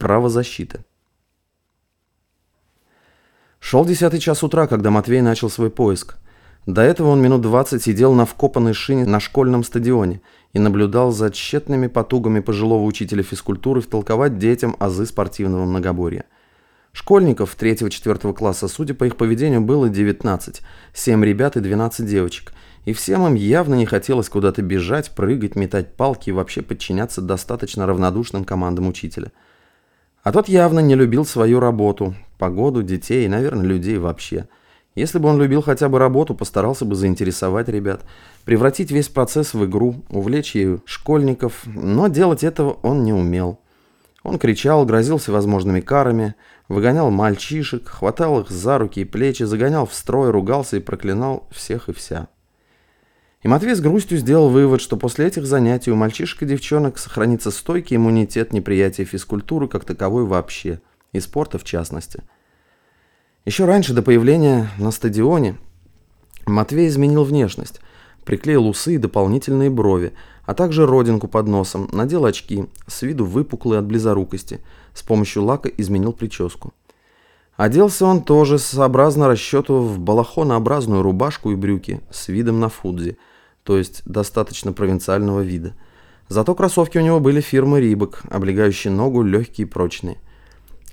правозащиты. Шел десятый час утра, когда Матвей начал свой поиск. До этого он минут двадцать сидел на вкопанной шине на школьном стадионе и наблюдал за тщетными потугами пожилого учителя физкультуры втолковать детям азы спортивного многоборья. Школьников 3-4 класса, судя по их поведению, было 19, 7 ребят и 12 девочек. И всем им явно не хотелось куда-то бежать, прыгать, метать палки и вообще подчиняться достаточно равнодушным командам учителя. А тот явно не любил свою работу, погоду, детей и, наверное, людей вообще. Если бы он любил хотя бы работу, постарался бы заинтересовать ребят, превратить весь процесс в игру, увлечь ею школьников, но делать этого он не умел. Он кричал, грозил всевозможными карами, выгонял мальчишек, хватал их за руки и плечи, загонял в строй, ругался и проклинал всех и вся. И Матвей с грустью сделал вывод, что после этих занятий у мальчишек и девчонок сохранится стойкий иммунитет неприятия физкультуры как таковой вообще, и спорта в частности. Еще раньше, до появления на стадионе, Матвей изменил внешность, приклеил усы и дополнительные брови, а также родинку под носом, надел очки, с виду выпуклые от близорукости, с помощью лака изменил прическу. Оделся он тоже сообразно расчету в балахонообразную рубашку и брюки с видом на фудзи – то есть достаточно провинциального вида. Зато кроссовки у него были фирмы Рибок, облегающие ногу, легкие и прочные.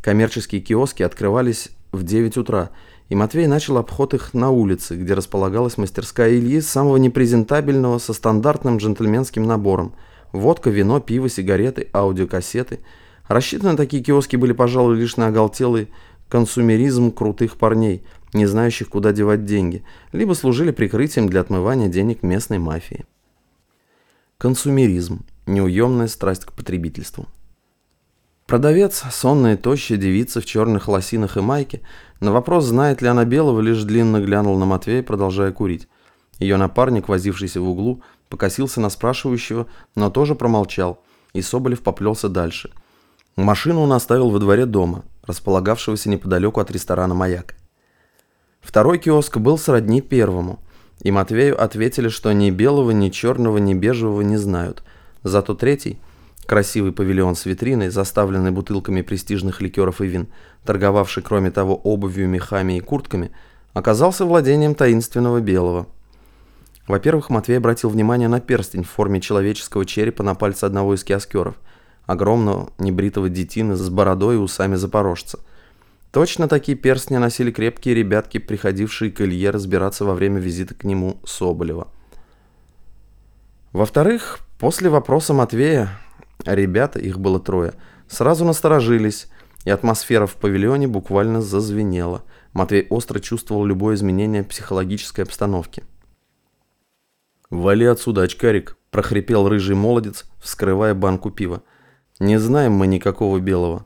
Коммерческие киоски открывались в 9 утра, и Матвей начал обход их на улице, где располагалась мастерская Ильи самого непрезентабельного со стандартным джентльменским набором. Водка, вино, пиво, сигареты, аудиокассеты. Рассчитаны такие киоски были, пожалуй, лишь на оголтелый консумеризм крутых парней – не знающих, куда девать деньги, либо служили прикрытием для отмывания денег местной мафии. Консумеризм – неуемная страсть к потребительству. Продавец, сонная тощая девица в черных лосинах и майке, на вопрос, знает ли она белого, лишь длинно глянул на Матвея, продолжая курить. Ее напарник, возившийся в углу, покосился на спрашивающего, но тоже промолчал, и Соболев поплелся дальше. Машину он оставил во дворе дома, располагавшегося неподалеку от ресторана «Маяк». Второй киоск был сродни первому, и Матвею ответили, что ни белого, ни черного, ни бежевого не знают. Зато третий, красивый павильон с витриной, заставленный бутылками престижных ликеров и вин, торговавший, кроме того, обувью, мехами и куртками, оказался владением таинственного белого. Во-первых, Матвей обратил внимание на перстень в форме человеческого черепа на пальце одного из киоскеров, огромного небритого детины с бородой и усами запорожца – Точно такие перстни носили крепкие ребятки, приходившие к Илье разбираться во время визита к нему Соболева. Во-вторых, после вопроса Матвея, ребята, их было трое, сразу насторожились, и атмосфера в павильоне буквально зазвенела. Матвей остро чувствовал любое изменение психологической обстановки. «Вали отсюда, очкарик!» – прохрипел рыжий молодец, вскрывая банку пива. «Не знаем мы никакого белого».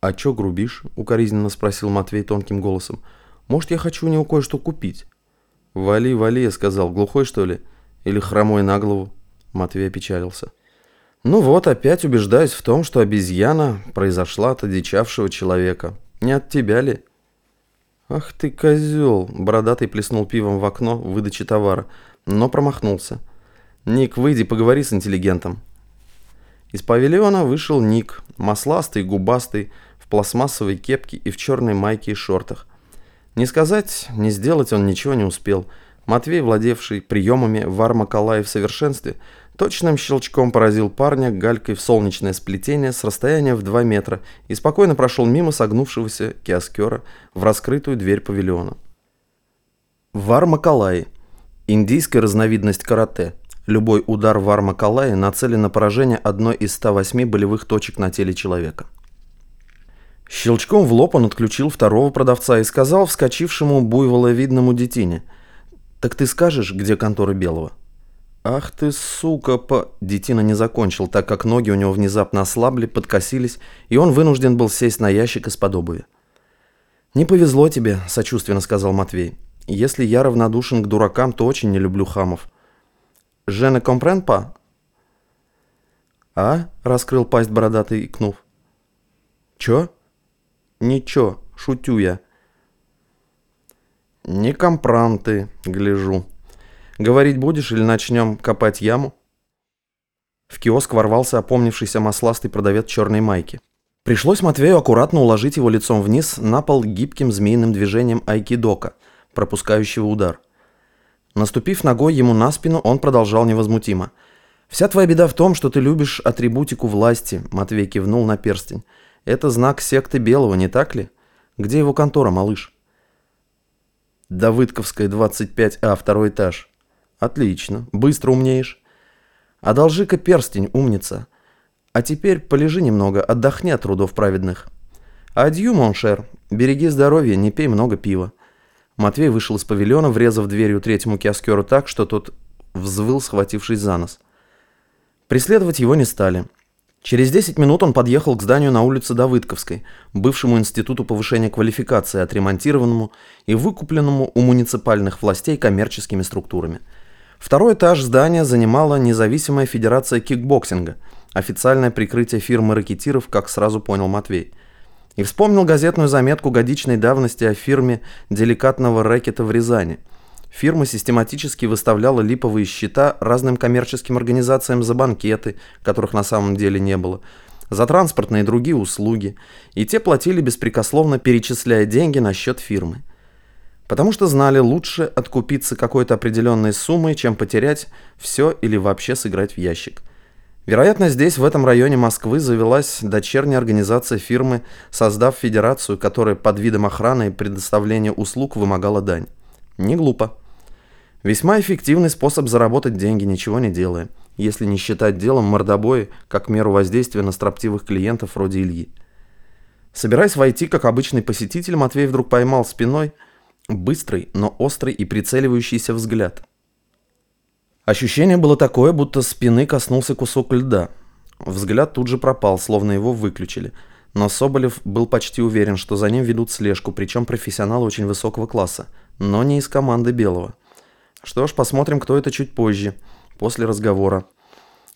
«А чё грубишь?» – укоризненно спросил Матвей тонким голосом. «Может, я хочу у него кое-что купить?» «Вали, вали», – я сказал. «Глухой, что ли? Или хромой на голову?» Матвей опечалился. «Ну вот, опять убеждаюсь в том, что обезьяна произошла от одичавшего человека. Не от тебя ли?» «Ах ты, козел!» – бородатый плеснул пивом в окно в выдаче товара, но промахнулся. «Ник, выйди, поговори с интеллигентом». Из павильона вышел Ник, масластый, губастый, в пластмассовой кепке и в черной майке и шортах. Не сказать, не сделать он ничего не успел. Матвей, владевший приемами Вармакалаи в совершенстве, точным щелчком поразил парня галькой в солнечное сплетение с расстояния в 2 метра и спокойно прошел мимо согнувшегося киоскера в раскрытую дверь павильона. Вармакалаи – индийская разновидность карате. Любой удар Вармакалаи нацелен на поражение одной из 108 болевых точек на теле человека. Щелчком в лоб он отключил второго продавца и сказал вскочившему буйволовидному детине. «Так ты скажешь, где контора Белого?» «Ах ты, сука, по...» Детина не закончил, так как ноги у него внезапно ослабли, подкосились, и он вынужден был сесть на ящик из-под обуви. «Не повезло тебе», — сочувственно сказал Матвей. «Если я равнодушен к дуракам, то очень не люблю хамов». «Je ne comprends pas?» «А?» — раскрыл пасть бородатый, икнув. «Чё?» Ничего, шутю я. Не компран ты, гляжу. Говорить будешь или начнем копать яму? В киоск ворвался опомнившийся масластый продавец черной майки. Пришлось Матвею аккуратно уложить его лицом вниз на пол гибким змеиным движением айкидока, пропускающего удар. Наступив ногой ему на спину, он продолжал невозмутимо. «Вся твоя беда в том, что ты любишь атрибутику власти», — Матвей кивнул на перстень. «Это знак секты Белого, не так ли? Где его контора, малыш?» «Давыдковская, 25А, второй этаж». «Отлично, быстро умнеешь». «Одолжи-ка перстень, умница. А теперь полежи немного, отдохни от трудов праведных». «Адью, моншер, береги здоровье, не пей много пива». Матвей вышел из павильона, врезав дверью третьему киоскеру так, что тот взвыл, схватившись за нос. Преследовать его не стали. Через 10 минут он подъехал к зданию на улице Давыдковской, бывшему институту повышения квалификации, отремонтированному и выкупленному у муниципальных властей коммерческими структурами. Второй этаж здания занимала независимая федерация кикбоксинга, официальное прикрытие фирмы рэкетиров, как сразу понял Матвей – и вспомнил газетную заметку годичной давности о фирме деликатного рэкета в Рязани. Фирма систематически выставляла липовые счета разным коммерческим организациям за банкеты, которых на самом деле не было, за транспортные и другие услуги, и те платили беспрекословно, перечисляя деньги на счет фирмы. Потому что знали лучше откупиться какой-то определенной суммой, чем потерять все или вообще сыграть в ящик – Вероятно, здесь, в этом районе Москвы, завелась дочерняя организация фирмы, создав федерацию, которая под видом охраны и предоставления услуг вымогала дань. Не глупо. Весьма эффективный способ заработать деньги, ничего не делая, если не считать делом мордобои как меру воздействия на строптивых клиентов вроде Ильи. Собираясь войти, как обычный посетитель, Матвей вдруг поймал спиной быстрый, но острый и прицеливающийся взгляд – Ощущение было такое, будто спины коснулся кусок льда. Взгляд тут же пропал, словно его выключили. Но Соболев был почти уверен, что за ним ведут слежку, причем профессионалы очень высокого класса, но не из команды Белого. Что ж, посмотрим, кто это чуть позже, после разговора.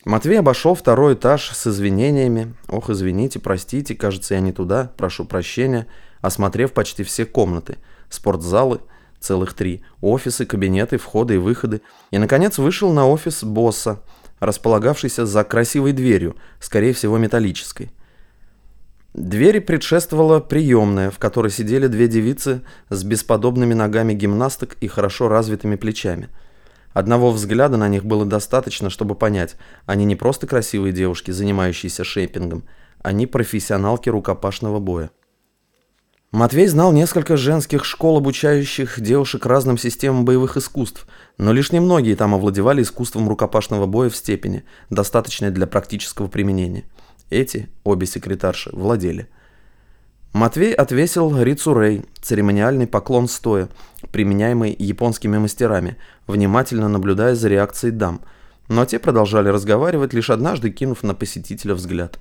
Матвей обошел второй этаж с извинениями. «Ох, извините, простите, кажется, я не туда, прошу прощения», осмотрев почти все комнаты, спортзалы – целых три, офисы, кабинеты, входы и выходы, и, наконец, вышел на офис босса, располагавшийся за красивой дверью, скорее всего, металлической. Двери предшествовала приемная, в которой сидели две девицы с бесподобными ногами гимнасток и хорошо развитыми плечами. Одного взгляда на них было достаточно, чтобы понять, они не просто красивые девушки, занимающиеся шейпингом, они профессионалки рукопашного боя. Матвей знал несколько женских школ, обучающих девушек разным системам боевых искусств, но лишь немногие там овладевали искусством рукопашного боя в степени, достаточной для практического применения. Эти, обе секретарши, владели. Матвей отвесил Рицурей, церемониальный поклон стоя, применяемый японскими мастерами, внимательно наблюдая за реакцией дам, но те продолжали разговаривать, лишь однажды кинув на посетителя взгляд.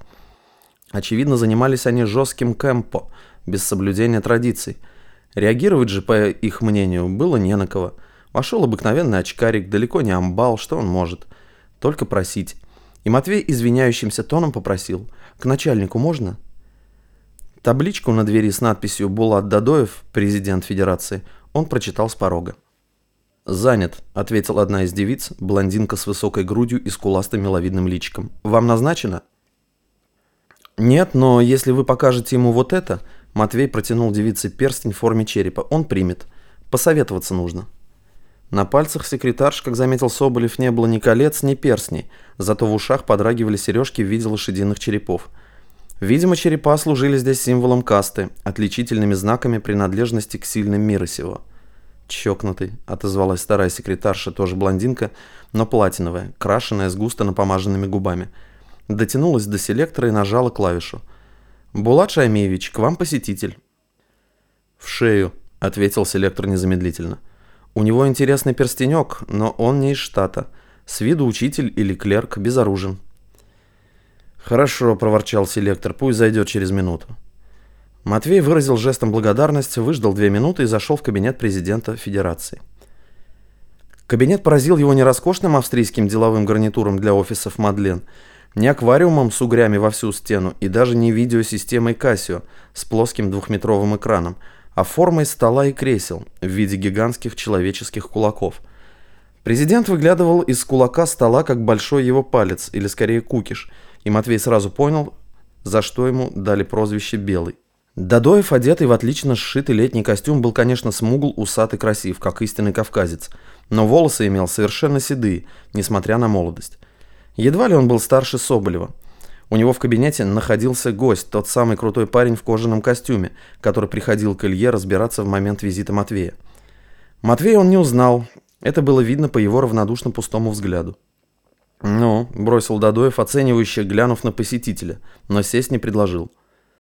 Очевидно, занимались они жестким кэмпо – без соблюдения традиций. Реагировать же, по их мнению, было не на кого. Вошел обыкновенный очкарик, далеко не амбал, что он может? Только просить. И Матвей извиняющимся тоном попросил. «К начальнику можно?» Табличку на двери с надписью «Булат Дадоев, президент Федерации», он прочитал с порога. «Занят», — ответила одна из девиц, блондинка с высокой грудью и скуластым миловидным личиком. «Вам назначено?» «Нет, но если вы покажете ему вот это...» Матвей протянул девице перстень в форме черепа. Он примет. Посоветоваться нужно. На пальцах секретарш, как заметил Соболев, не было ни колец, ни перстней, зато в ушах подрагивали сережки в виде лошадиных черепов. Видимо, черепа служили здесь символом касты, отличительными знаками принадлежности к сильным мира сего. «Чокнутый», — отозвалась старая секретарша, тоже блондинка, но платиновая, крашеная с густо напомаженными губами. Дотянулась до селектора и нажала клавишу — «Булат Шаймиевич, к вам посетитель». «В шею», — ответил селектор незамедлительно. «У него интересный перстенек, но он не из штата. С виду учитель или клерк, безоружен». «Хорошо», — проворчал селектор, — «пусть зайдет через минуту». Матвей выразил жестом благодарность, выждал две минуты и зашел в кабинет президента Федерации. Кабинет поразил его не роскошным австрийским деловым гарнитуром для офисов Мадлен — не аквариумом с угрями во всю стену и даже не видеосистемой Casio с плоским двухметровым экраном, а формой стола и кресел в виде гигантских человеческих кулаков. Президент выглядывал из кулака стола, как большой его палец, или скорее кукиш, и Матвей сразу понял, за что ему дали прозвище «Белый». Дадоев, одетый в отлично сшитый летний костюм, был, конечно, смугл, усат и красив, как истинный кавказец, но волосы имел совершенно седые, несмотря на молодость. Едва ли он был старше Соболева. У него в кабинете находился гость, тот самый крутой парень в кожаном костюме, который приходил к Илье разбираться в момент визита Матвея. Матвея он не узнал, это было видно по его равнодушно пустому взгляду. «Ну», — бросил Дадоев, оценивающе глянув на посетителя, но сесть не предложил. —